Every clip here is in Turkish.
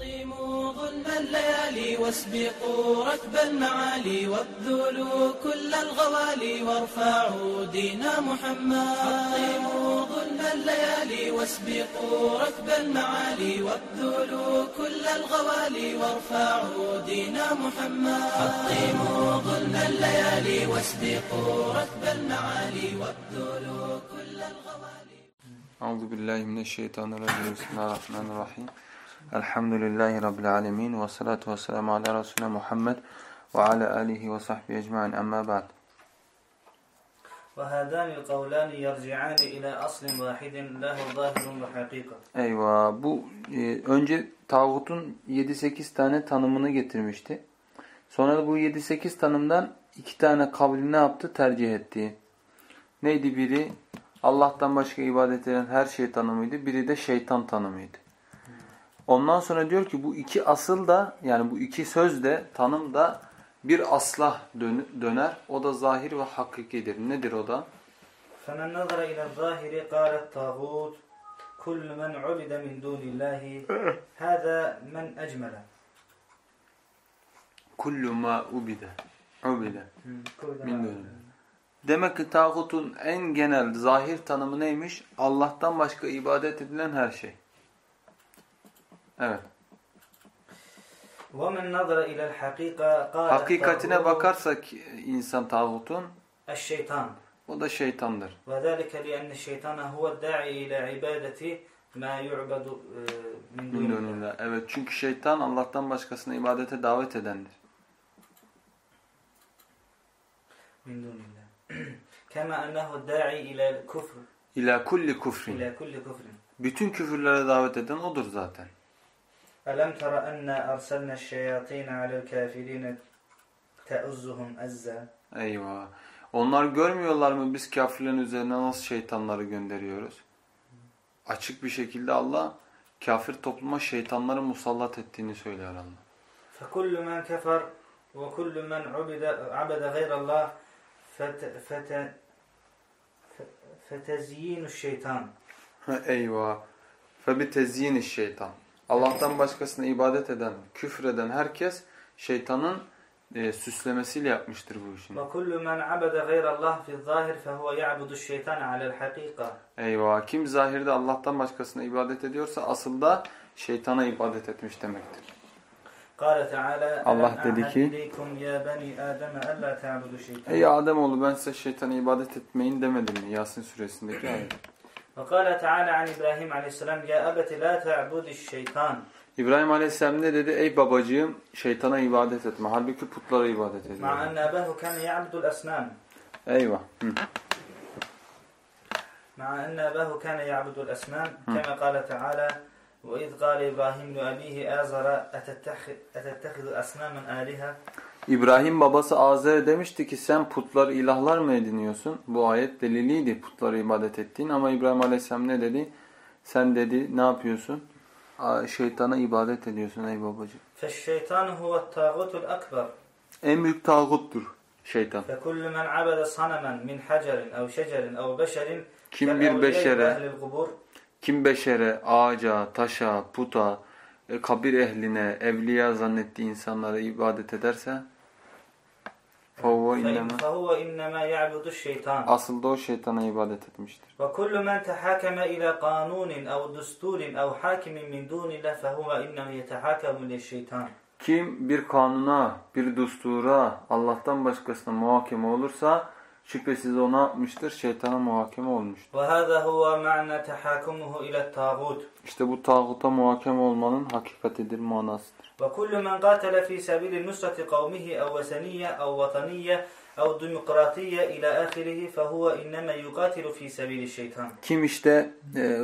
حطموا ظلم الليالي واسبقوا ركب المعالي وابذلوا كل الغوالي وارفعوا دين محمد حطموا ظلم الليالي واسبقوا ركب المعالي وابذلوا كل الغوالي وارفعوا دين محمد حطموا ظلم الليالي واسبقوا ركب المعالي وابذلوا كل الغوالي Euzu billahi mineşşeytanirracim. Bismillahirrahmanirrahim. Elhamdülillahi rabbil alamin ve salatu vesselamu ala resulina Muhammed ve ala alihi ve sahbihi ecmaîn. Amma ba'd. وهذان القولان يرجعان إلى أصل واحد له ظاهر وحقيقة Eyvah. Bu e, önce tağutun 7-8 tane tanımını getirmişti. Sonra da bu 7-8 tanımdan iki tane kavli ne yaptı? Tercih etti. Neydi biri? Allah'tan başka ibadet eden her şey tanımıydı. Biri de şeytan tanımıydı. Ondan sonra diyor ki bu iki asıl da yani bu iki söz de tanım da bir asla dön- döner. O da zahir ve hakikidir. Nedir o da? فمن نظر إلى الظاهر قال الطاغوت كل من عبد من دون الله هذا من أجمل Kullu ma ubide. Ubide. كل Min dunillah. Demek ki tağutun en genel zahir tanımı neymiş? Allah'tan başka ibadet edilen her şey. Evet. ومن نظر إلى الحقيقة قال Hakikatine الطاغوت bakarsak insan tağutun الشيطان o da şeytandır. وذلك لأن الشيطان هو الداعي إلى عبادة ما يعبد آه، من Min دون الله dunillah. Evet çünkü şeytan Allah'tan başkasına ibadete davet edendir. من دون الله كما أنه الداعي إلى الكفر İlâ kulli kufrin. إلى كل كفر Bütün küfürlere davet eden odur zaten. ألم تر أنا أرسلنا الشياطين على الكافرين تأزهم أزا Eyvah. Onlar görmüyorlar mı biz kafirlerin üzerine nasıl şeytanları gönderiyoruz? Açık bir şekilde Allah kafir topluma şeytanları musallat ettiğini söylüyor Allah. فكل من كفر وكل من عبد عبد غير الله فت فت فتزيين الشيطان Eyvah. Febitezyin şeytan. Allah'tan başkasına ibadet eden, küfreden herkes şeytanın e, süslemesiyle yapmıştır bu işini. وكل من عبد غير الله في الظاهر فهو يعبد الشيطان على الحقيقة Eyvah. Kim zahirde Allah'tan başkasına ibadet ediyorsa asıl da şeytana ibadet etmiş demektir. قال تعالى Allah ألم dedi أعهد ki- إليكم يا بني آدم ألا تعبدوا الشيطان Ey Ademoğlu ben size şeytana ibadet etmeyin demedim mi? Yasin suresindeki ayet. وقال تعالى عن إبراهيم عليه السلام يا أبت لا تعبد الشيطان İbrahim Aleyhisselam ne dedi? Ey babacığım şeytana ibadet etme. Halbuki putlara ibadet ediyor. مع أن أباه كان يعبد الأصنام Eyvah. Hı. مع أن أباه كان يعبد الأصنام كما قال تعالى وإذ قال إبراهيم لأبيه آزر أتتخذ, أتتخذ أصناما آلهة İbrahim babası Azer'e demişti ki sen putlar ilahlar mı ediniyorsun? Bu ayet deliliydi putlara ibadet ettiğin ama İbrahim aleyhisselam ne dedi? Sen dedi ne yapıyorsun? Şeytana ibadet ediyorsun ey babacığım. Feşşeytan huve tağutul akbar. En büyük tağuttur şeytan. Fekullu men abede sanamen min hacerin ev şecerin ev beşerin kim bir beşere kim beşere, ağaca, taşa, puta, e, kabir ehline, evliya zannettiği insanlara ibadet ederse فَهُوَ فإن- اِنَّمَا فهو إنما يعبد الشيطان Asıl da o şeytana ibadet etmiştir. وكل من تحاكم إلى قانون أو دستور أو حاكم من دون الله فهو إنما يتحاكم للشيطان Kim bir kanuna, bir dustura, Allah'tan başkasına muhakeme olursa şüphesiz o ne yapmıştır? Şeytana muhakeme olmuştur. وهذا هو معنى تحاكمه إلى الطاغوت İşte bu tağuta muhakeme olmanın hakikatidir, manasıdır. وكل من قاتل في سبيل نصرة قومه أو وثنية أو وطنية أو ديمقراطية إلى آخره فهو إنما يقاتل في سبيل الشيطان Kim işte e,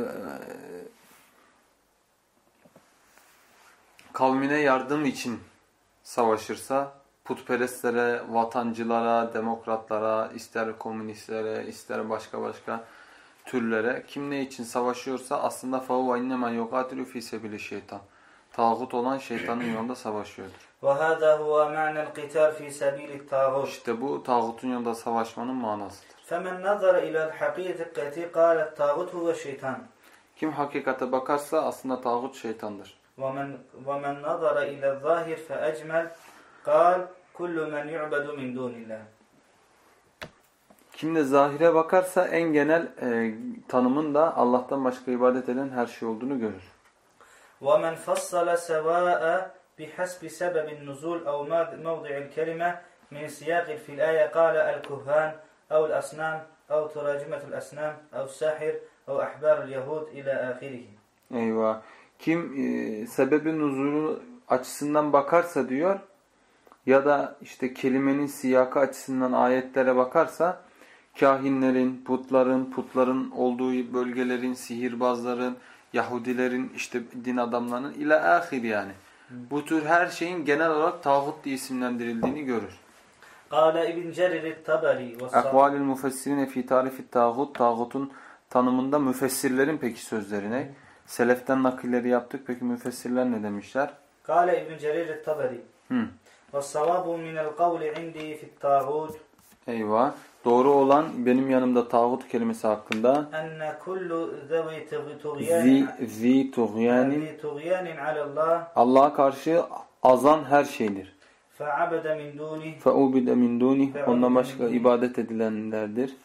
kavmine yardım için savaşırsa putperestlere, vatancılara, demokratlara, ister komünistlere, ister başka başka türlere kim ne için savaşıyorsa aslında fahuve innema yuqatilu fi sebili şeytan. Tağut olan şeytanın yolunda savaşıyordur. وهذا هو معنى القتال في سبيل الطاغوت İşte bu tağutun yolunda savaşmanın manasıdır. فمن نظر إلى الحقيقة قال الطاغوت هو الشيطان Kim hakikate bakarsa aslında tağut şeytandır. ومن, ومن نظر إلى الظاهر فأجمل قال كل من يعبد من دون الله Kim de zahire bakarsa en genel e, tanımın da Allah'tan başka ibadet eden her şey olduğunu görür. ومن فصل سواء بحسب سبب النزول أو موضع الكلمة من سياق في الآية قال الكهان أو الأصنام أو تراجمة الأسنام أو الساحر أو أحبار اليهود إلى آخره Eyvah. Kim e, sebebin nuzulu açısından bakarsa diyor ya da işte kelimenin siyakı açısından ayetlere bakarsa kahinlerin, putların, putların olduğu bölgelerin, sihirbazların, Yahudilerin işte din adamlarının ile ahir yani. Bu tür her şeyin genel olarak tağut diye isimlendirildiğini görür. Kale İbn Cerir Taberi Ekvalül müfessirine fi tarifi tağut, tağutun tanımında müfessirlerin peki sözlerine. Seleften nakilleri yaptık. Peki müfessirler ne demişler? Kale İbn Cerir Taberi Ve savabu minel kavli indi fit tağut Eyvah. Doğru olan benim yanımda tağut kelimesi hakkında zi, zi tuğyanin Allah'a karşı azan her şeydir. Fe'ubide min duni Ondan başka ibadet edilenlerdir.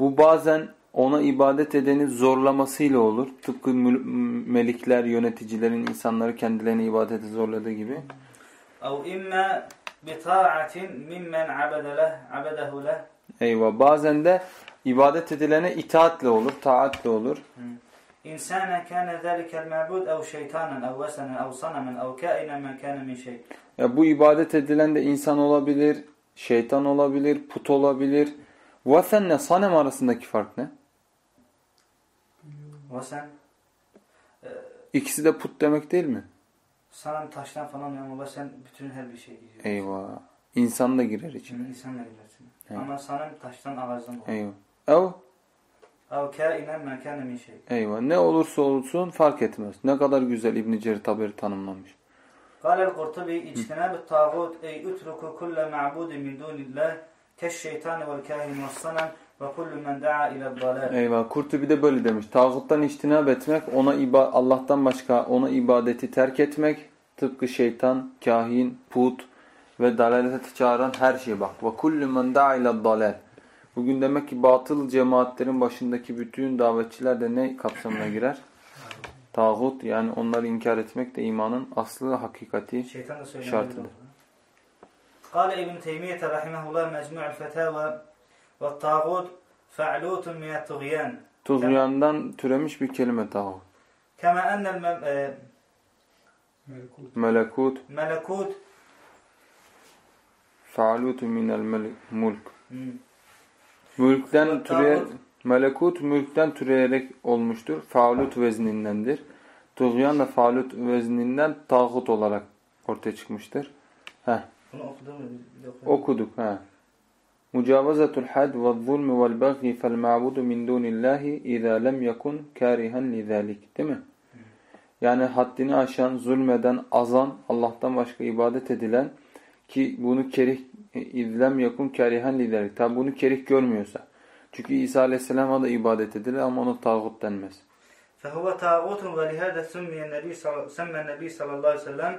Bu bazen ona ibadet edeni zorlamasıyla olur. Tıpkı melikler, yöneticilerin insanları kendilerine ibadete zorladığı gibi. Ev imme bita'atin mimmen abedele, abedehu leh. Eyvah. Bazen de ibadet edilene itaatle olur, taatle olur. Hmm. İnsana kana zalikel ma'bud ev şeytanen ev vesenen ev sanamen ev kainen men kana min şey. Bu ibadet edilen de insan olabilir, şeytan olabilir, put olabilir. Vesenle sanem arasındaki fark ne? Vesen. İkisi de put demek değil mi? sanam taştan falan ama vesen bütün her bir şey giriyor. Eyvah. İnsan da girer içine. Şimdi insanla girersin. Evet. Ama sanam taştan ağacdan olur. Eyvah. Ev, أو كائنا من كان من شيء eyvah. Ne olursa olsun fark etmez. Ne kadar güzel İbn-i Cerir Taberi tanımlamış. قال القرطبي اجتناب الطاغوت أي اتركوا كل معبود من دون الله كالشيطان والكاهن والصنم ve kullu men da'a. Eyvah. Kurtubi de böyle demiş. Tağuttan içtinab etmek, ona iba Allah'tan başka ona ibadeti terk etmek, tıpkı şeytan, kahin, put ve dalalete çağıran her şeye bak. Ve kullu men ile dalal. Bugün demek ki batıl cemaatlerin başındaki bütün davetçiler de ne kapsamına girer? Tağut yani onları inkar etmek de imanın aslı hakikati şartıdır. Kale İbn Teymiye rahimehullah Mecmu'l Fetava ve tağut fe'lutun mine tuğyan. Tuğyandan türemiş bir kelime tağut. Kema ennel e, melekut. Melekut. Fe'lutun minel mulk. Mülkten türeye melekut mülkten türeyerek olmuştur. Faalut veznindendir. Tuğyan da faalut vezninden tağut olarak ortaya çıkmıştır. Heh. Bunu okudun mu? Okuduk. He Mucavazatul had ve zulmü vel baghi fel ma'budu min dunillahi izâ lem yakun kârihen lidâlik. Değil mi? Yani haddini aşan, zulmeden, azan, Allah'tan başka ibadet edilen ki bunu kerih izlem yakun karihen liderik. Tabi bunu kerih görmüyorsa. Çünkü İsa Aleyhisselam'a da ibadet edilir ama ona tağut denmez. فهو طاغوت ولهذا سمي النبي صلى سمى النبي صلى الله عليه وسلم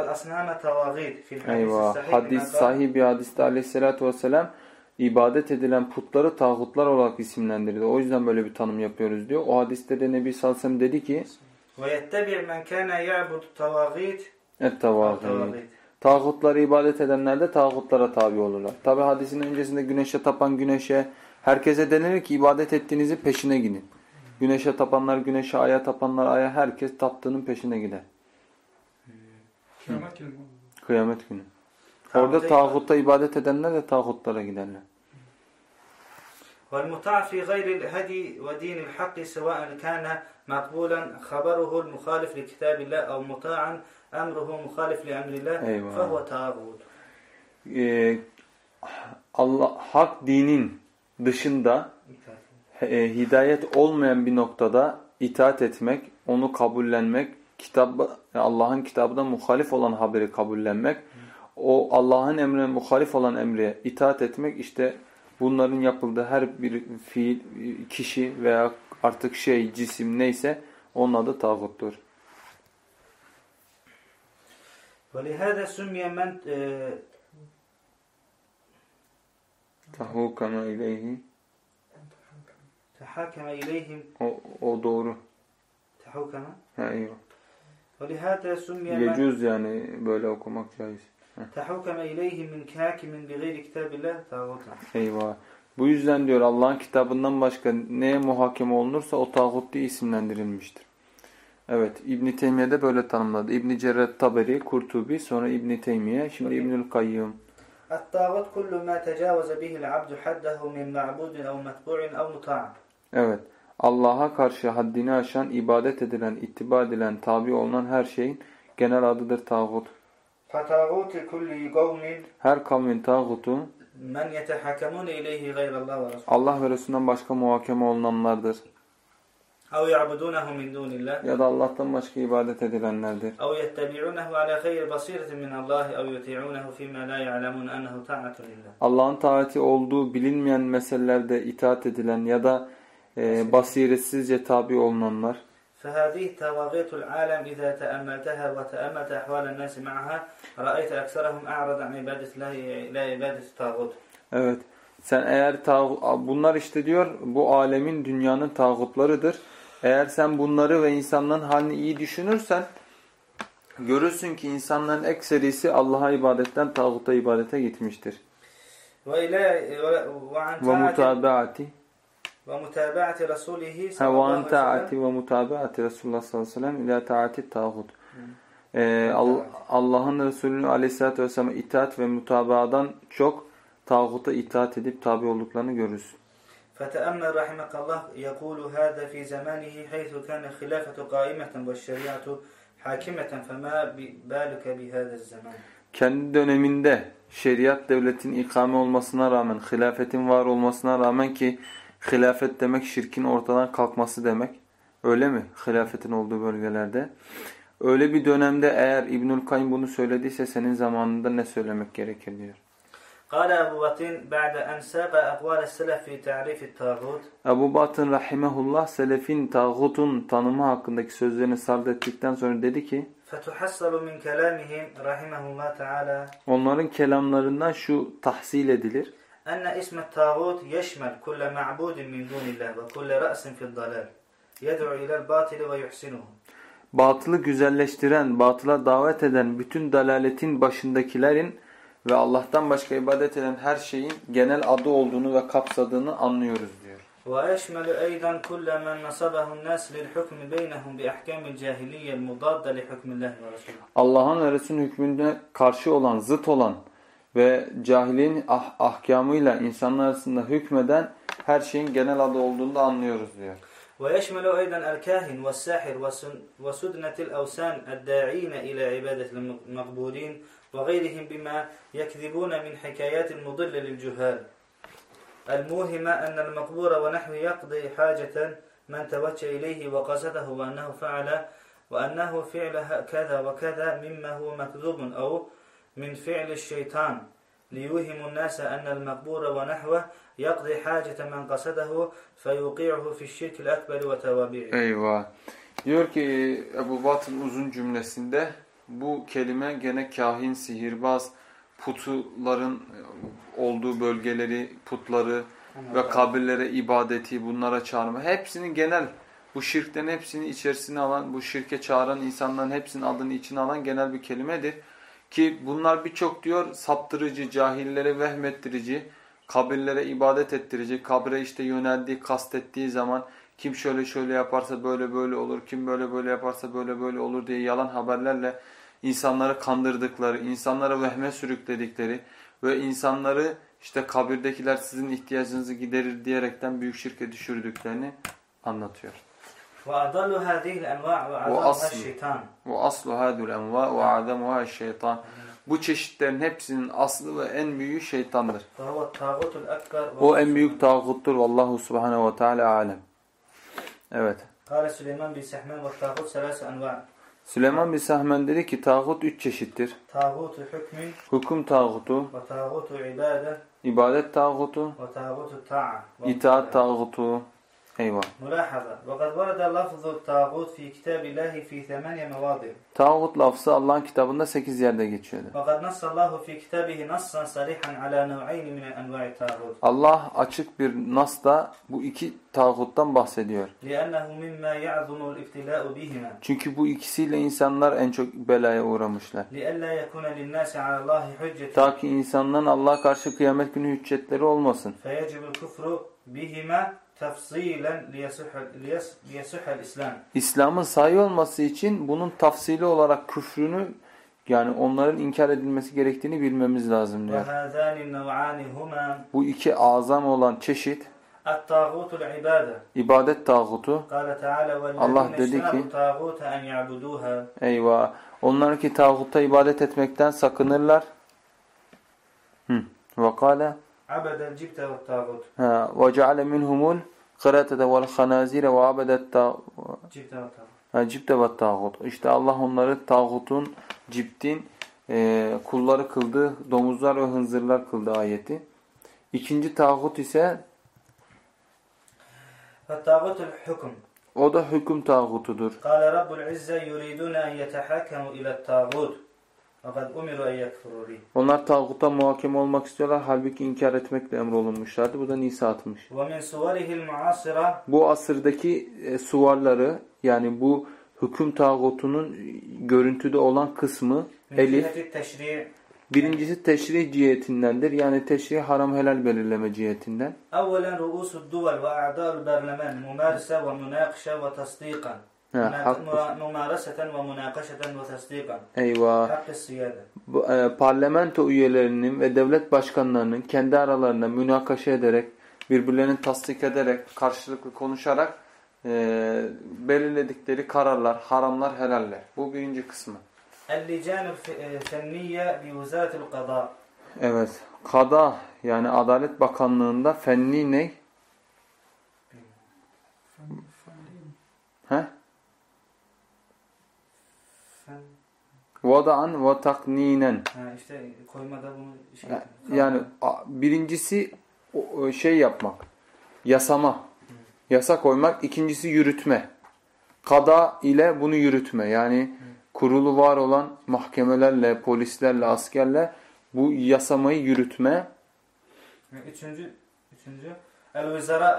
الأصنام طواغيت في الحديث Eyvah. الصحيح Hadis كما قال sahih bir hadiste Aleyhisselatü Vesselam ibadet edilen putları tağutlar olarak isimlendirdi. O yüzden böyle bir tanım yapıyoruz diyor. O hadiste de Nebi sallallahu aleyhi ve sellem dedi ki ويتبع من كان يعبد الطواغيت et أو tağut. طواغيت Tağutlara ibadet edenler de tağutlara tabi olurlar. Tabi hadisin öncesinde güneşe tapan güneşe herkese denilir ki ibadet ettiğinizi peşine gidin. Güneşe tapanlar güneşe, aya tapanlar aya herkes taptığının peşine gider. Kıyamet günü. Kıyamet günü. Orada Tağuta tağutta ibadet edenler de tağutlara giderler. والمطاع في غير الهدي ودين الحق سواء كان مقبولا خبره المخالف لكتاب الله أو مطاعا أمره مخالف لأمر الله أيوة. فهو طاغوت Ee, Allah hak dinin dışında e, hidayet olmayan bir noktada itaat etmek, onu kabullenmek, kitap Allah'ın kitabına muhalif olan haberi kabullenmek, o Allah'ın emrine muhalif olan emre itaat etmek işte bunların yapıldığı her bir fiil, kişi veya artık şey, cisim neyse onun adı tağuttur. ولهذا سمي من e, Tahukama ileyhi. تحاكم إليهم O, o doğru. تحوكم Ha, eyvah. ولهذا سمي من Yecuz yani böyle okumak caiz. Tehukeme ileyhi min kâkimin bi gayri kitabillah tağutun. Eyvah. Bu yüzden diyor Allah'ın kitabından başka neye muhakeme olunursa o tağut diye isimlendirilmiştir. Evet İbn Teymiye böyle tanımladı. İbn Cerret Taberi, Kurtubi, sonra İbn Teymiye, şimdi İbnül Kayyum. At-tağut kullu ma tecavaza bihi'l abdu haddehu min ma'budin ev metbu'in ev muta'in. Evet. Allah'a karşı haddini aşan, ibadet edilen, ittiba edilen, tabi olunan her şeyin genel adıdır tağut. Fetağutu kulli kavmin Her kavmin tağutu men yetehakemun ileyhi gayrallah ve Resulü. Allah ve Resulünden başka muhakeme olunanlardır. Ev ya'budunehu min dunillah. Ya da Allah'tan başka ibadet edilenlerdir. Ev yettebi'unehu ala hayr basiretin min Allah ev yuti'unehu fima la ya'lemun ennehu ta'atun lillah. Allah'ın taati olduğu bilinmeyen meselelerde itaat edilen ya da e, basiretsizce tabi olunanlar. فهذه طواغيت العالم إذا تأملتها وتأملت أحوال الناس معها رأيت أكثرهم أعرض عن عبادة الله إلى عبادة الطاغوت Evet. Sen eğer tağ- bunlar işte diyor bu alemin dünyanın tağutlarıdır. Eğer sen bunları ve insanların halini iyi düşünürsen görürsün ki insanların ekserisi Allah'a ibadetten tağuta ibadete gitmiştir. وإلى وعن Ve طاعة mutabaati ومتابعة رسوله صلى ha ve الله an عليه وسلم taati ve mutabaati Resulullah sallallahu aleyhi ve sellem ila taati tağut. Ee, Al- Allah'ın Resulü aleyhissalatü vesselam'a itaat ve mutabaadan çok tağuta itaat edip tabi olduklarını görürsün. فتأمل رحمك الله يقول هذا في زمانه حيث كان الخلافة قائمة والشريعة حاكمة فما بالك بهذا الزمان kendi döneminde şeriat devletin ikame olmasına rağmen, hilafetin var olmasına rağmen ki hilafet demek şirkin ortadan kalkması demek. Öyle mi? Hilafetin olduğu bölgelerde. Öyle bir dönemde eğer İbnül Kayyum bunu söylediyse senin zamanında ne söylemek gerekir diyor. قال أبو بطين بعد أن ساق أقوال السلف في تعريف الطاغوت Ebu Batın Rahimehullah selefin tağutun tanımı hakkındaki sözlerini sard ettikten sonra dedi ki فتحصل من كلامهم رحمه الله تعالى onların kelamlarından şu tahsil edilir. أن اسم الطاغوت يشمل كل معبود من دون الله وكل رأس في الضلال يدعو إلى الباطل ويحسنه batılı güzelleştiren, batıla davet eden bütün dalaletin başındakilerin ve Allah'tan başka ibadet eden her şeyin genel adı olduğunu ve kapsadığını anlıyoruz diyor. ويشمل أيضا كل من نصبه الناس للحكم بينهم بأحكام الجاهلية المضادة لحكم الله ورسوله Allah'ın ve Resulünün hükmüne karşı olan, zıt olan ve cahilin ah ahkamıyla insanlar arasında hükmeden her şeyin genel adı olduğunu da anlıyoruz diyor. ويشمل أيضا الكاهن والساحر وسدنة الأوثان الداعين إلى عبادة المقبورين وغيرهم بما يكذبون من حكايات المضلة للجهال الموهمة أن المقبور ونحوه يقضي حاجة من توجه إليه وقصده وأنه فعل وأنه فعل كذا وكذا مما هو مكذوب أو min fi'li şeytan liyuhimu nase enel mekbure ve nehve yakdi hacete men kasedehu feyuqi'uhu fişşirkil ekberi ve tevabi'i. Eyvah. Diyor ki Ebu Batıl uzun cümlesinde bu kelime gene kahin, sihirbaz, putuların olduğu bölgeleri, putları ve kabirlere ibadeti, bunlara çağırma. Hepsinin genel bu şirkten hepsini içerisine alan, bu şirke çağıran insanların hepsinin adını içine alan genel bir kelimedir. Ki bunlar birçok diyor saptırıcı, cahillere vehmettirici, kabirlere ibadet ettirici, kabre işte yöneldiği, kastettiği zaman kim şöyle şöyle yaparsa böyle böyle olur, kim böyle böyle yaparsa böyle böyle olur diye yalan haberlerle insanları kandırdıkları, insanlara vehme sürükledikleri ve insanları işte kabirdekiler sizin ihtiyacınızı giderir diyerekten büyük şirke düşürdüklerini anlatıyor. وأضل هذه الأنواع وأعظمها وأصل. الشيطان Ve aslu hadul enva ve azamuha şeytan. Bu çeşitlerin hepsinin aslı ve en büyüğü şeytandır. فهو الطاغوت الأكبر O en büyük tağuttur. Vallahu subhanehu ve teala alem. Evet. قال سليمان بن سحمان والطاغوت ثلاث أنواع Süleyman bin Sahmen dedi ki tağut üç çeşittir. طاغوت حكم Hüküm tağutu, وطاغوت عبادة ibadet tağutu, وطاغوت الطاعة itaat tağutu. Eyvah. ملاحظة وقد ورد لفظ الطاغوت في كتاب الله في ثمانية مواضع Tağut lafzı Allah'ın kitabında 8 yerde geçiyordu. وقد نص الله في كتابه نصا صريحا على نوعين من أنواع الطاغوت Allah açık bir nasla bu iki tağuttan bahsediyor. لأنه مما يعظم الابتلاء بهما Çünkü bu ikisiyle insanlar en çok belaya uğramışlar. لئلا يكون للناس على الله حجة Ta ki insanların Allah'a karşı kıyamet günü hüccetleri olmasın. فيجب الكفر بهما tefsilen liyesihel İslam. İslam'ın sahih olması için bunun tafsili olarak küfrünü yani onların inkar edilmesi gerektiğini bilmemiz lazım diyor. Bu iki azam olan çeşit ibadet tağutu Allah dedi ki eyvah onlar ki tağuta ibadet etmekten sakınırlar. Hı. Ve kâle abeden cibte ve tağut. Ha, ve ceale minhumul kıratede vel hanazire ve abedet tağut. Cibte ve tağut. İşte Allah onları tağutun, ciptin e, kulları kıldı, domuzlar ve hınzırlar kıldı ayeti. İkinci tağut ise Fettağutul hüküm. O da hüküm tağutudur. Kale Rabbul İzze yuriduna en yetehakemu ile tağut. Onlar tağuta muhakeme olmak istiyorlar. Halbuki inkar etmekle emrolunmuşlardı. Bu da Nisa atmış. Bu asırdaki e, suvarları yani bu hüküm tağutunun görüntüde olan kısmı elif. Birincisi teşri cihetindendir. Yani teşri haram helal belirleme cihetinden. Mümarasaten ve münakaşeten ve tasdikan. Eyvah. Hakkı e, Parlamento üyelerinin ve devlet başkanlarının kendi aralarında münakaşa ederek, birbirlerini tasdik ederek, karşılıklı konuşarak e, belirledikleri kararlar, haramlar, helaller. Bu birinci kısmı. El-Licanü e, Fenniye bi Vuzatil Kada. Evet. Kada yani Adalet Bakanlığı'nda fenni ne? He? Vada'an ve takninen. işte koymada bunu şey Ya- Yani birincisi şey yapmak. Yasama. Yasa koymak. İkincisi yürütme. Kada ile bunu yürütme. Yani kurulu var olan mahkemelerle, polislerle, askerle bu yasamayı yürütme. Üçüncü, üçüncü El-Vizara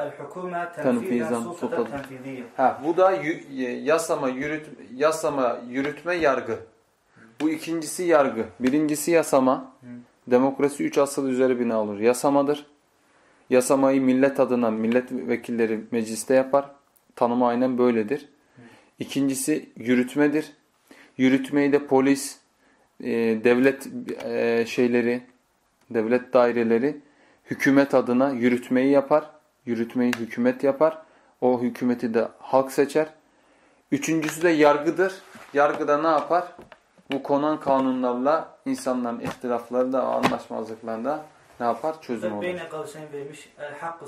tenfizan sultata sultan. tenfiziye. Ha, bu da e, yasama, yürüt, yasama, yürütme, yargı. Bu ikincisi yargı. Birincisi yasama. Demokrasi üç asıl üzeri bina olur. Yasamadır. Yasamayı millet adına milletvekilleri mecliste yapar. Tanımı aynen böyledir. İkincisi yürütmedir. Yürütmeyi de polis, e, devlet e, şeyleri, devlet daireleri hükümet adına yürütmeyi yapar. Yürütmeyi hükümet yapar. O hükümeti de halk seçer. Üçüncüsü de yargıdır. Yargıda ne yapar? Bu konan kanunlarla insanların ihtilafları da anlaşmazlıklarında ne yapar? Çözüm olur. Beyne kavseyn vermiş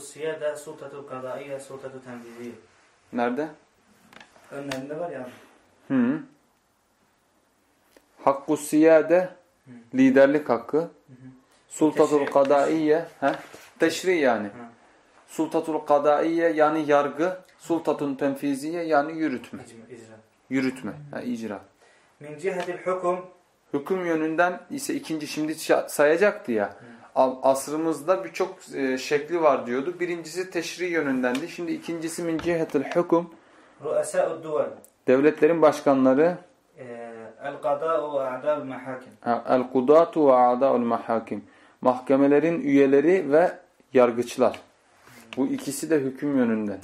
siyade sultatu kadaiye sultatu tenfiziye. Nerede? Önlerinde var ya. Hı. Hakku siyade liderlik hakkı. Sultatul kadaiye he? Teşri yani. Hı. Sultatul kadaiye yani yargı. Sultatun tenfiziye yani yürütme. İcra. Yürütme. Ha, icra. Min cihetil hukum Hüküm yönünden ise ikinci şimdi sayacaktı ya. Al- Asrımızda birçok e, şekli var diyordu. Birincisi teşri yönündendi. Şimdi ikincisi min cihetil duvel Devletlerin başkanları el-qada'u ve a'da'ul mahakim. ha, el-kudatu ve a'da'ul mahakim. Mahkemelerin üyeleri ve yargıçlar. Bu ikisi de hüküm yönünden.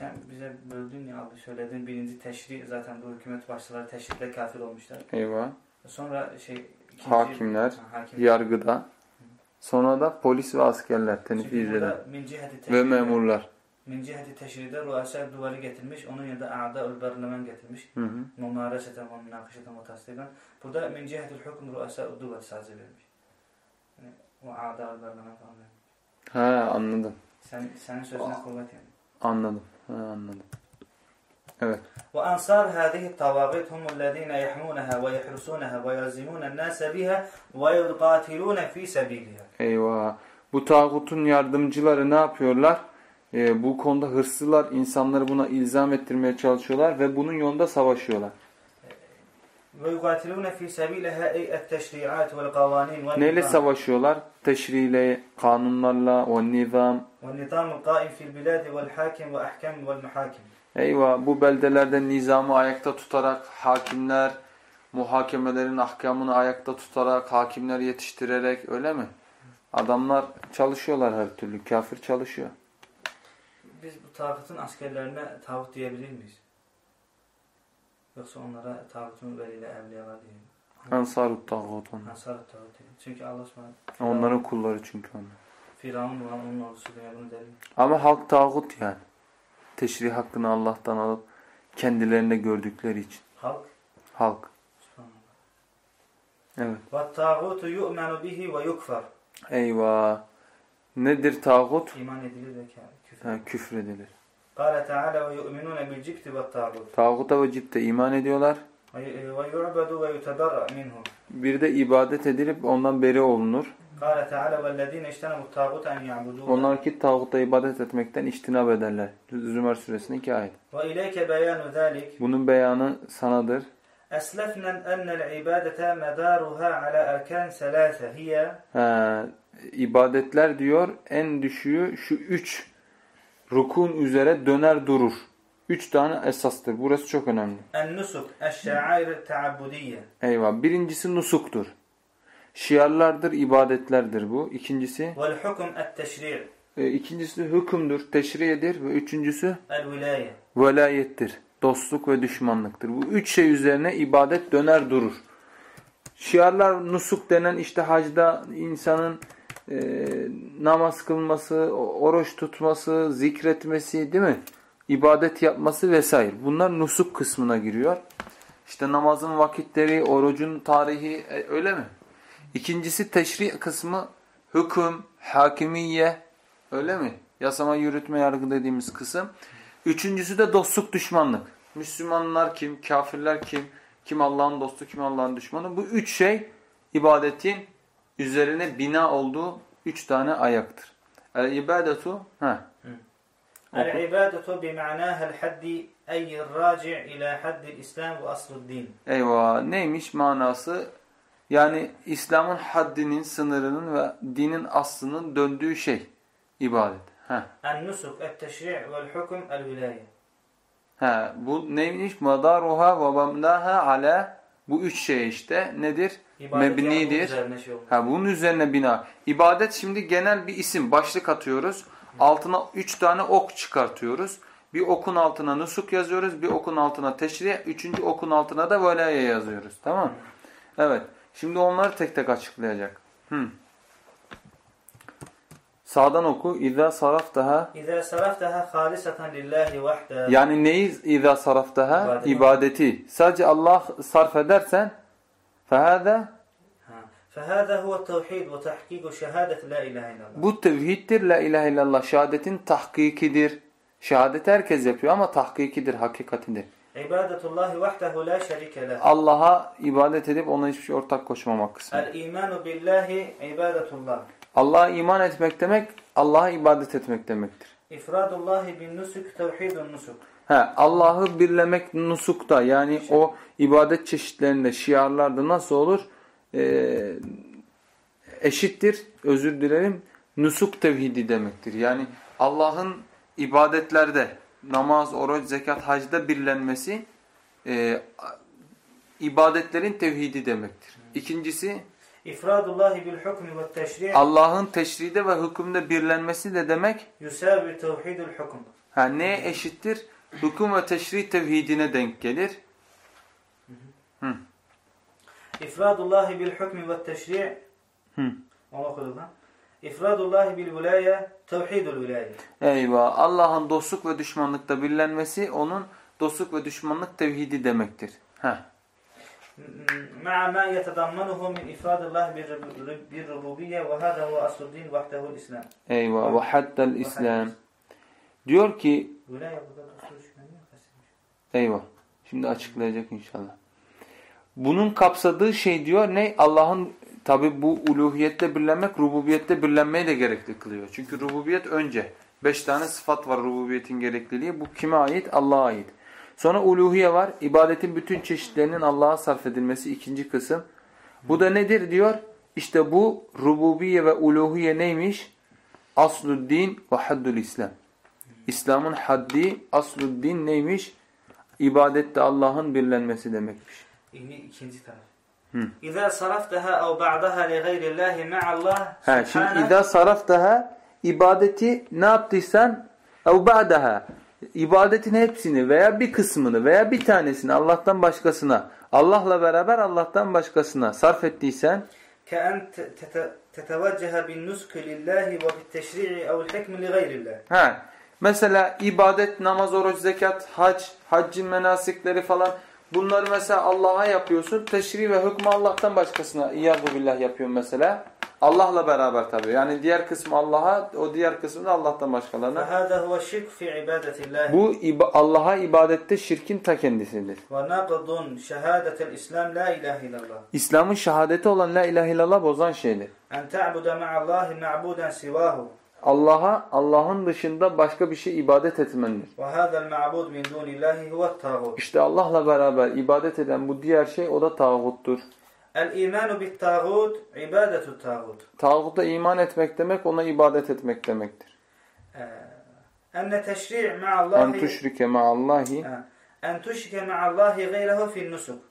Sen bize böldün ya abi söyledin birinci teşri zaten bu hükümet başçıları teşrikle kafir olmuşlar. Eyvah. Sonra şey ikinci, Hakimler, Ha, hakimler. Yargıda. Sonra da polis ve askerler, ciheti ve memurlar. min ciheti teşride ruasa duvali getirmiş. Onun yanında a'da'ul berlemen getirmiş. Hı hı. Mumareseten ve münakaşeten ve tasdiqan. Burada min cihetil hüküm ruasa duval sadece vermiş. Yani, o a'da'ul berlemen falan vermiş. Ha anladım. Sen, senin sözüne kuvvet yani. Anladım. Ha, anladım. Evet. وأنصار هذه الطواغيت هم الذين يحمونها ويحرسونها ويلزمون الناس بها ويقاتلون في سبيلها. Eyvah. Bu tağutun yardımcıları ne yapıyorlar? e, bu konuda hırslılar insanları buna ilzam ettirmeye çalışıyorlar ve bunun yolunda savaşıyorlar. ويقاتلون في سبيلها أي التشريعات والقوانين Neyle والنظام savaşıyorlar? Teşriyle, kanunlarla, o nizam. والنظام القائم في البلاد والحاكم وأحكام والمحاكم Eyvah bu beldelerde nizamı ayakta tutarak hakimler, muhakemelerin ahkamını ayakta tutarak, hakimler yetiştirerek öyle mi? Adamlar çalışıyorlar her türlü. Kafir çalışıyor. Biz bu tağutun askerlerine tağut diyebilir miyiz? Yoksa onlara tağutun veliyle evliyalar diyelim. Ansarut tağut onlar. Ansar tağut diyelim. Çünkü Allah subhanahu Onların kulları çünkü onlar. Ama halk tağut yani. Teşrih hakkını Allah'tan alıp kendilerine gördükleri için. Halk? Halk. Evet. Ve tağutu yu'menu bihi ve yukfer. Eyvah. Nedir tağut? İman edilir ve küfür. Ha, küfür edilir. Kale Teala ve yu'minune bil cipti ve tağut. Tağuta ve cipte iman ediyorlar. Ve yu'bedu ve yutedarra minhu. Bir de ibadet edilip ondan beri olunur. Onlar ki tağuta ibadet etmekten iştinab ederler. Zümer suresinin 2 ayet. Ve ileyke beyanu zâlik. Bunun beyanı sanadır. Eslefnen ennel ibadete medâruha ala erken selâse hiye. İbadetler diyor en düşüğü şu üç rukun üzere döner durur. Üç tane esastır. Burası çok önemli. En nusuk, eşşa'air te'abbudiyye. Eyvah. Birincisi nusuktur. Şiarlardır, ibadetlerdir bu. İkincisi vel hukm. E, ikincisi hükümdür, teşriyedir ve üçüncüsü. Velayettir. Dostluk ve düşmanlıktır. Bu üç şey üzerine ibadet döner durur. Şiarlar nusuk denen işte hacda insanın e, namaz kılması, oruç tutması, zikretmesi değil mi? İbadet yapması vesaire. Bunlar nusuk kısmına giriyor. İşte namazın vakitleri, orucun tarihi e, öyle mi? İkincisi teşri kısmı hüküm, hakimiyye öyle mi? Yasama, yürütme, yargı dediğimiz kısım. Üçüncüsü de dostluk, düşmanlık. Müslümanlar kim, kafirler kim, kim Allah'ın dostu, kim Allah'ın düşmanı. Bu üç şey ibadetin üzerine bina olduğu üç tane ayaktır. El ibadetu ha. El ibadetu bi ma'naha'l haddi ay raci' ila haddil İslam ve aslu'd din. Eyvah, neymiş manası? Yani İslam'ın haddinin, sınırının ve dinin aslının döndüğü şey ibadet. En-nusuk, et-teşri' vel-hukum, el-vilaye. Ha, bu neymiş? Madaruha ve bamnaha ala bu üç şey işte nedir? İbadet Mebnidir. Şey ha, bunun üzerine bina. İbadet şimdi genel bir isim. Başlık atıyoruz. Altına üç tane ok çıkartıyoruz. Bir okun altına nusuk yazıyoruz. Bir okun altına teşri'. Üçüncü okun altına da velaye yazıyoruz. Tamam Evet. Şimdi onları tek tek açıklayacak. Hı. Sağdan oku. İza saraftaha إذا صرفتها خالصة لله وحده Yani neyi izâ saraftaha? İbadet. İbadeti. Sadece Allah sarf edersen fehâze ها. فهذا هو التوحيد وتحقيق شهادة لا إله إلا الله bu tevhiddir. La ilahe illallah. Şehadetin tahkikidir. Şehadet herkes yapıyor ama tahkikidir, hakikatidir. İbadetullahi vahdehu la şerike leh. Allah'a ibadet edip ona hiçbir şey ortak koşmamak kısmı. El imanu billahi ibadetullah. Allah'a iman etmek demek Allah'a ibadet etmek demektir. İfradullahi bin nusuk tevhidun nusuk. He, Allah'ı birlemek nusukta yani o ibadet çeşitlerinde, şiarlarda nasıl olur? Ee, eşittir, özür dilerim, nusuk tevhidi demektir. Yani Allah'ın ibadetlerde namaz, oruç, zekat, hacda birlenmesi e, ibadetlerin tevhidi demektir. İkincisi Allah'ın teşride ve hükümde birlenmesi de demek yusabi tevhidul hukm. Ha neye eşittir? Hüküm ve teşri tevhidine denk gelir. Hı. İfradullahi bil hukmi ve teşri' Hı. Onu. إفراد الله بالولاية توحيد الولاية Eyvah. Allah'ın dostluk ve düşmanlıkta birlenmesi onun dostluk ve düşmanlık tevhidi demektir. Heh. مع ما يتضمنه من إفراد الله بالرب- بالربوبية وهذا هو أصل الدين وحده الإسلام Eyvah. Ve hattel İslam. Diyor ki Wilaya burada dostluğu düşünmüyor musun? eyvah. Şimdi açıklayacak inşallah. Bunun kapsadığı şey diyor ne? Allah'ın tabi bu uluhiyette birlenmek rububiyette birlenmeyi de gerekli kılıyor. Çünkü rububiyet önce. Beş tane sıfat var rububiyetin gerekliliği. Bu kime ait? Allah'a ait. Sonra uluhiye var. İbadetin bütün çeşitlerinin Allah'a sarf edilmesi ikinci kısım. Bu da nedir diyor? İşte bu rububiye ve uluhiye neymiş? Asluddin ve haddül İslam. İslam'ın haddi, asluddin neymiş? İbadette Allah'ın birlenmesi demekmiş. İni ikinci taraf. Hı. İza saraftaha ev ba'daha li gayrillahi ma'allah He, şimdi subhanahu idâ saraftaha ibadeti ne yaptıysan ev ba'daha ibadetin hepsini veya bir kısmını veya bir tanesini Allah'tan başkasına Allah'la beraber Allah'tan başkasına sarf ettiysen كأن تت- تتوجه بالنسك لله وبالتشريع أو الحكم لغير الله he, mesela ibadet, namaz, oruç, zekat, hac, haccın menasikleri falan Bunları mesela Allah'a yapıyorsun. Teşri ve hükmü Allah'tan başkasına İyâzu billah yapıyorsun mesela. Allah'la beraber tabii. Yani diğer kısmı Allah'a, o diğer kısmı da Allah'tan başkalarına. Bu Allah'a ibadette şirkin ta kendisidir. İslam'ın şehadeti olan la ilahe illallah bozan şeydir. Allah'a Allah'ın dışında başka bir şey ibadet etmendir. İşte Allah'la beraber ibadet eden bu diğer şey o da tağuttur. El-imanu. Tağuta iman etmek demek ona ibadet etmek demektir. Ee, ee, en teşri' ma'allahi en tuşrike ma'allahi en tuşrike ma'allahi gayrehu fi'n nusuk.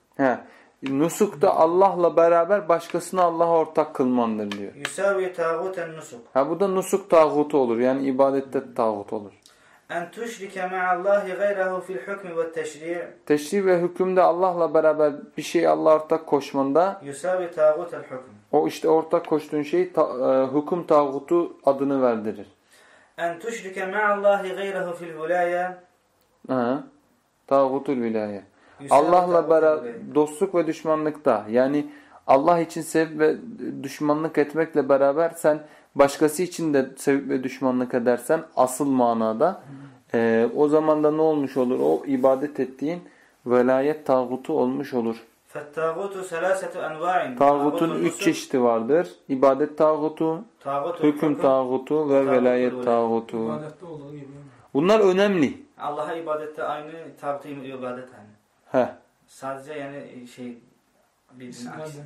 Nusuk'ta Allah'la beraber başkasına Allah'a ortak kılmandır diyor. Yusavi tağuten nusuk. Ha bu da nusuk tağutu olur. Yani ibadette tağut olur. En tuşrike ma'allahi gayrahu fil hükmü ve teşri' Teşri ve hükümde Allah'la beraber bir şey Allah'a ortak koşmanda Yusavi tağutel hükm. O işte ortak koştuğun şey ta, e, hüküm tağutu adını verdirir. En tuşrike ma'allahi gayrahu fil vilaya Tağutul vilaya Allah'la beraber dostluk ve düşmanlıkta yani Allah için sevip ve düşmanlık etmekle beraber sen başkası için de sevip ve düşmanlık edersen asıl manada e, o zaman da ne olmuş olur? O ibadet ettiğin velayet tağutu olmuş olur. Tağutun üç çeşidi vardır. İbadet tağutu, hüküm tağutu ve velayet tağutu. Bunlar önemli. Allah'a ibadette aynı, tağutu ibadet aynı. Heh. Sadece yani e, şey birbirine aksi.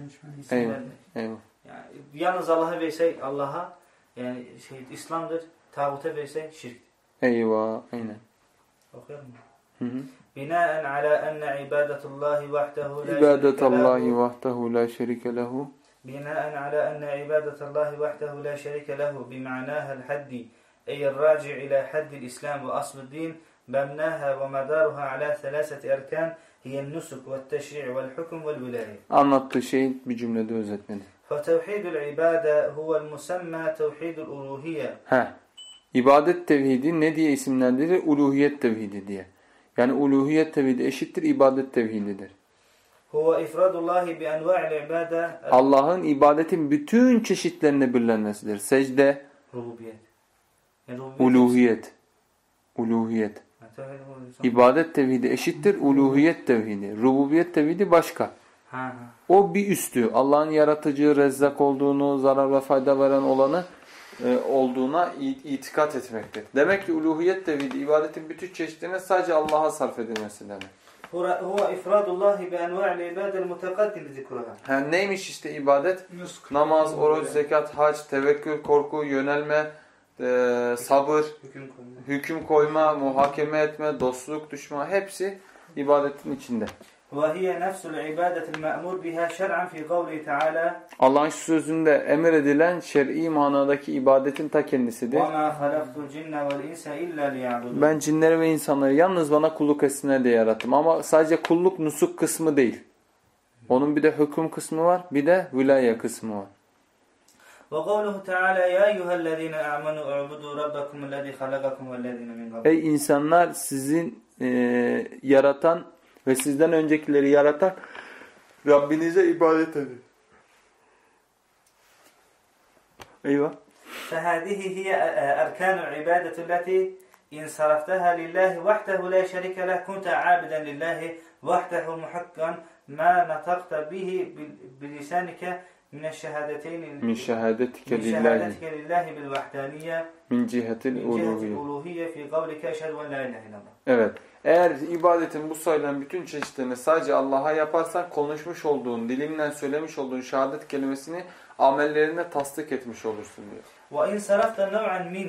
Eyvah. Eyvah. Yani yalnız Allah'a versek Allah'a yani şey İslam'dır. Tağuta versek şirk. Eyvah. Aynen. Okuyalım mı? Binaen ala enne ibadetullahi vahdehu la İbadetallahi vahdehu la şerike lehu. Binaen ala enne ibadetallahi vahdehu la şerike lehu. Bima'naha el haddi. Ey el raci ila haddil İslam ve asmı din. مبناها ومدارها على ثلاثة أركان هي النسك والتشريع والحكم والولاية Anlattığı şeyi bir cümlede özetledi. فتوحيد العبادة هو المسمى توحيد الألوهية He. İbadet tevhidi ne diye isimlendirir? Uluhiyet tevhidi diye. Yani uluhiyet tevhidi eşittir ibadet tevhididir. هو إفراد الله بأنواع العبادة Allah'ın ibadetin bütün çeşitlerine birlenmesidir. Secde, الربوبية يعني ربوبية uluhiyet. Uluhiyet. İbadet tevhidi eşittir. Uluhiyet tevhidi. Rububiyet tevhidi başka. O bir üstü. Allah'ın yaratıcı, rezzak olduğunu, zarar ve fayda veren olanı e, olduğuna itikat etmektir. Demek ki uluhiyet tevhidi ibadetin bütün çeşitlerine sadece Allah'a sarf edilmesi demek. Huve. Neymiş işte ibadet? Namaz, oruç, zekat, hac, tevekkül, korku, yönelme, e, sabır, hüküm koyma. hüküm koyma, muhakeme etme, dostluk, düşman hepsi ibadetin içinde. وهي نفس العبادة المأمور بها شرعا في قوله تعالى Allah'ın şu sözünde emredilen şer'i manadaki ibadetin ta kendisidir. وَمَا خَلَقْتُ الْجِنَّ وَالْاِنْسَ إِلَّا لِيَعْبُدُونَ Ben cinleri ve insanları yalnız bana kulluk etsinler diye yarattım. Ama sadece kulluk nusuk kısmı değil. Onun bir de hüküm kısmı var, bir de vilaya kısmı var. وقوله تعالى يا أيها الذين آمنوا اعبدوا ربكم الذي خلقكم والذين من قبلكم Ey insanlar sizin e, yaratan ve sizden öncekileri yaratan Rabbinize ibadet edin. Eyvah. فهذه هي أركان العبادة التي إن صرفتها لله وحده لا شريك له كنت عابدا لله وحده محقا ما نطقت به بلسانك من الشهادتين Min şehadetike من lillahi. شهادتك لله بالوحدانية Min cihetil من جهة uluhiyye. الألوهية في قولك أشهد أن لا إله إلا الله Evet. Eğer ibadetin bu sayılan bütün çeşitlerini sadece Allah'a yaparsan konuşmuş olduğun, dilinden söylemiş olduğun şehadet kelimesini amellerine tasdik etmiş olursun diyor. وإن صرفت نوعا من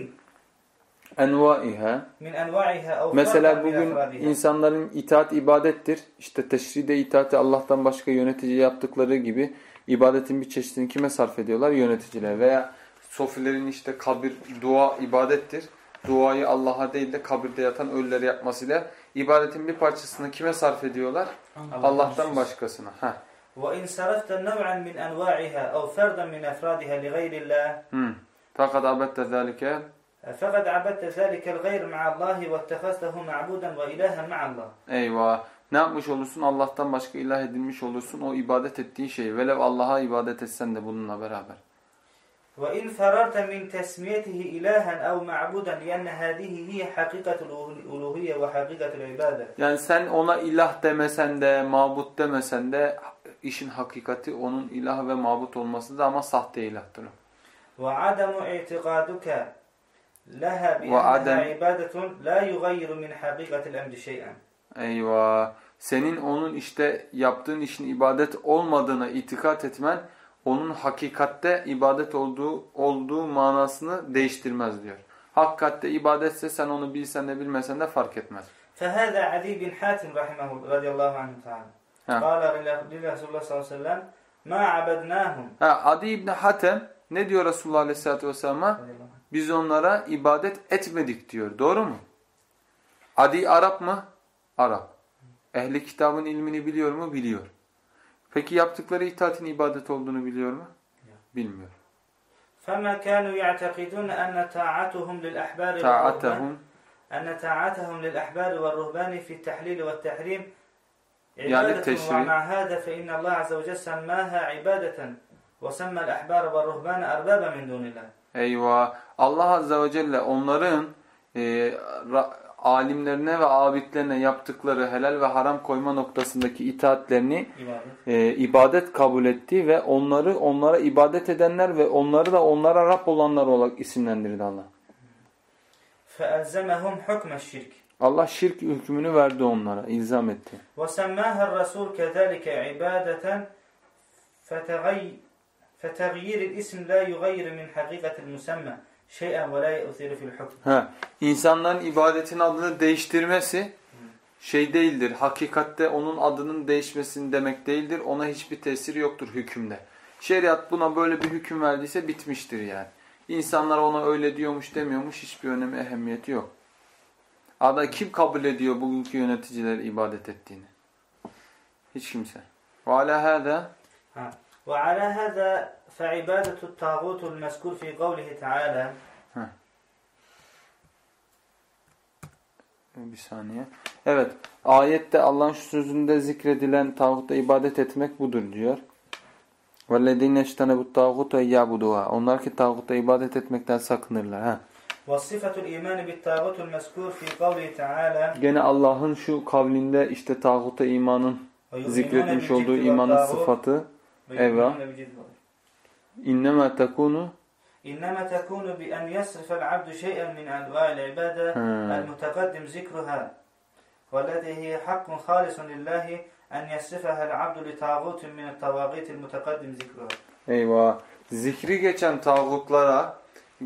Envaiha. من أنواعها أو فرقا Mesela من bugün أفرادها insanların itaat ibadettir. İşte teşride itaati Allah'tan başka yönetici yaptıkları gibi ibadetin bir çeşidini kime sarf ediyorlar? Yöneticiler. Veya sofilerin işte kabir, dua ibadettir. Duayı Allah'a değil de kabirde yatan ölülere yapmasıyla ibadetin bir parçasını kime sarf ediyorlar? Allah'tan başkasına. Heh. وإن صرفت نوعا من أنواعها أو فردا من أفرادها لغير الله Hmm. Fakat abette zâlike فقد عبدت ذلك الغير مع الله واتخذته معبودا وإلها مع الله eyvah. Ne yapmış olursun? Allah'tan başka ilah edilmiş olursun. O ibadet ettiğin şey. Velev Allah'a ibadet etsen de bununla beraber. وإن فررت من تسميته إلها أو معبودا لأن هذه هي حقيقة الألوهية وحقيقة العبادة Yani sen ona ilah demesen de, mabut demesen de işin hakikati onun ilah ve mabut olması da ama sahte ilahtır. o. وعدم اعتقادك لها بأنها وعدم- عبادة لا يغير من حقيقة الأمر شيئا Eyvah. Senin onun işte yaptığın işin ibadet olmadığına itikat etmen onun hakikatte ibadet olduğu olduğu manasını değiştirmez diyor. Hakikatte ibadetse sen onu bilsen de bilmesen de fark etmez. فهذا عدي بن حاتم رحمه رضي الله عنه تعالى Ha. قال لرسول الله صلى الله عليه وسلم ما عبدناهم Ha, Adi İbni Hatem ne diyor Resulullah Aleyhisselatü Vesselam'a? رضي الله عنه. Biz onlara ibadet etmedik diyor. Doğru mu? Adi Arap mı? Arap. Ehli kitabın ilmini biliyor mu? Biliyor. Peki yaptıkları itaatin ibadet olduğunu biliyor mu? Bilmiyor. فما كانوا يعتقدون أن طاعتهم للأحبار والرهبان Ta'atahum أن طاعتهم للأحبار والرهبان في التحليل والتحريم يعني عبادة التشريع. ومع هذا فإن الله عز وجل سماها عبادة وسمى الأحبار والرهبان أربابا من دون الله Eyvah. Allah Azze ve Celle onların e, ra- alimlerine ve abidlerine yaptıkları helal ve haram koyma noktasındaki itaatlerini İbadet. e, ibadet kabul etti ve onları onlara ibadet edenler ve onları da onlara Rab olanlar olarak isimlendirdi Allah. فألزمهم حكم الشرك Allah şirk hükmünü verdi onlara, ilzam etti. وسماها الرسول كذلك عبادة فتغي فتغيير الاسم لا يغير من حقيقة şey'en ve la yu'thiru fil İnsanların ibadetin adını değiştirmesi şey değildir. Hakikatte onun adının değişmesini demek değildir. Ona hiçbir tesiri yoktur hükümde. Şeriat buna böyle bir hüküm verdiyse bitmiştir yani. İnsanlar ona öyle diyormuş demiyormuş hiçbir önemi ehemmiyeti yok. Ada kim kabul ediyor bugünkü yöneticiler ibadet ettiğini? Hiç kimse. Ve ala hâdâ وعلى هذا فعبادة الطاغوت المذكور في قوله تعالى Bir saniye. Evet. Ayette Allah'ın şu sözünde zikredilen tağuta ibadet etmek budur diyor. وَالَّذ۪ينَ اجْتَنَبُوا الطَّاغُوتَ يَعْبُدُوهَا Onlar ki tağuta ibadet etmekten sakınırlar. Ha. وصفة الإيمان بالطاغوت المذكور في قوله تعالى Gene Allah'ın şu kavlinde işte tağuta imanın ويؤمنون zikretmiş بالجبت olduğu imanın والطاغوت sıfatı ويؤمنون Eyvah. بالجبت. اِنَّمَا تَكُونُ إنما تكون بأن يصرف العبد شيئا من أنواع العبادة Hmm. المتقدم ذكرها والتي هي حق خالص لله أن يصرفها العبد لطاغوت من الطواغيت المتقدم ذكرها Eyvah. Zikri geçen tağutlara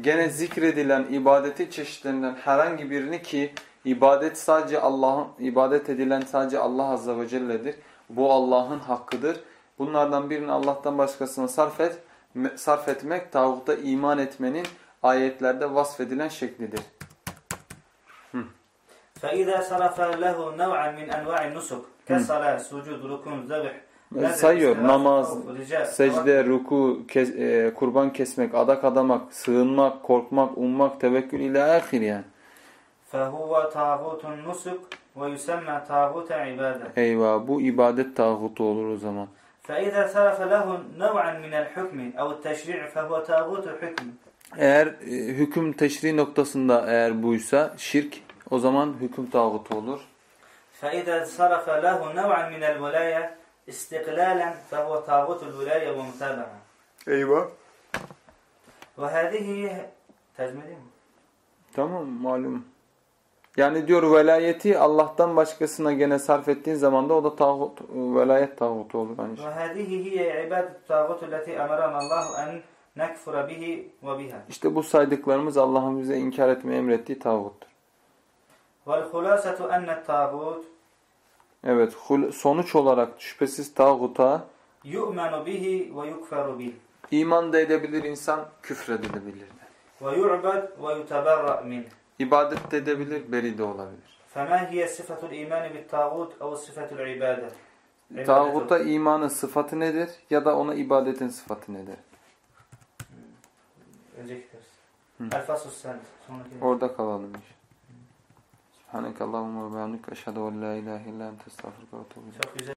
gene zikredilen ibadeti çeşitlerinden herhangi birini ki ibadet sadece Allah'ın ibadet edilen sadece Allah azze ve celle'dir. Bu Allah'ın hakkıdır. Bunlardan birini Allah'tan başkasına sarf et sarf etmek tağuta iman etmenin ayetlerde vasfedilen şeklidir. فإذا صرف له نوعا من أنواع النسك كالصلاة سجود ركوع ذبح نذر، Sayıyor استغاثة، namaz, خوف، رجاء، secde, ruku, kes- e, kurban kesmek, adak adamak, sığınmak, korkmak, ummak, tevekkül ile ahir yani. فهو طاغوت النسك ويسمى طاغوت عبادة Eyvah bu ibadet tağutu olur o zaman. فإذا صرف له نوعا من الحكم أو التشريع فهو طاغوت الحكم Eğer e, hüküm teşri noktasında eğer buysa şirk o zaman hüküm tağutu olur. فإذا صرف له نوعا من الولاية استقلالا فهو طاغوت الولاية ومتابعة Eyvah. وهذه تجميل Tamam mı? malum. Yani diyor velayeti Allah'tan başkasına gene sarf ettiğin zaman da o da tağut, velayet tağutu olur aynı şey. İşte bu saydıklarımız Allah'ın bize inkar etmeyi emrettiği tağuttur. Evet, sonuç olarak şüphesiz tağuta yu'menu bihi ve yukferu bih. İman da edebilir insan, küfredebilir de. Ve yu'bad ve yuteberra minh. İbadet de edebilir, beri de olabilir. فما هي صفة الإيمان بالطاغوت أو صفة العبادة Tağuta imanın sıfatı nedir ya da ona ibadetin sıfatı nedir? önceki ders. Hı. El-Fasl Salis. Sonraki ders. Orada kalalım inşallah. Subhaneke Allahumma ve bihamdik. Eşhedü en la ilahe illa ente estağfurullah ve etûbü ileyk. Çok güzel.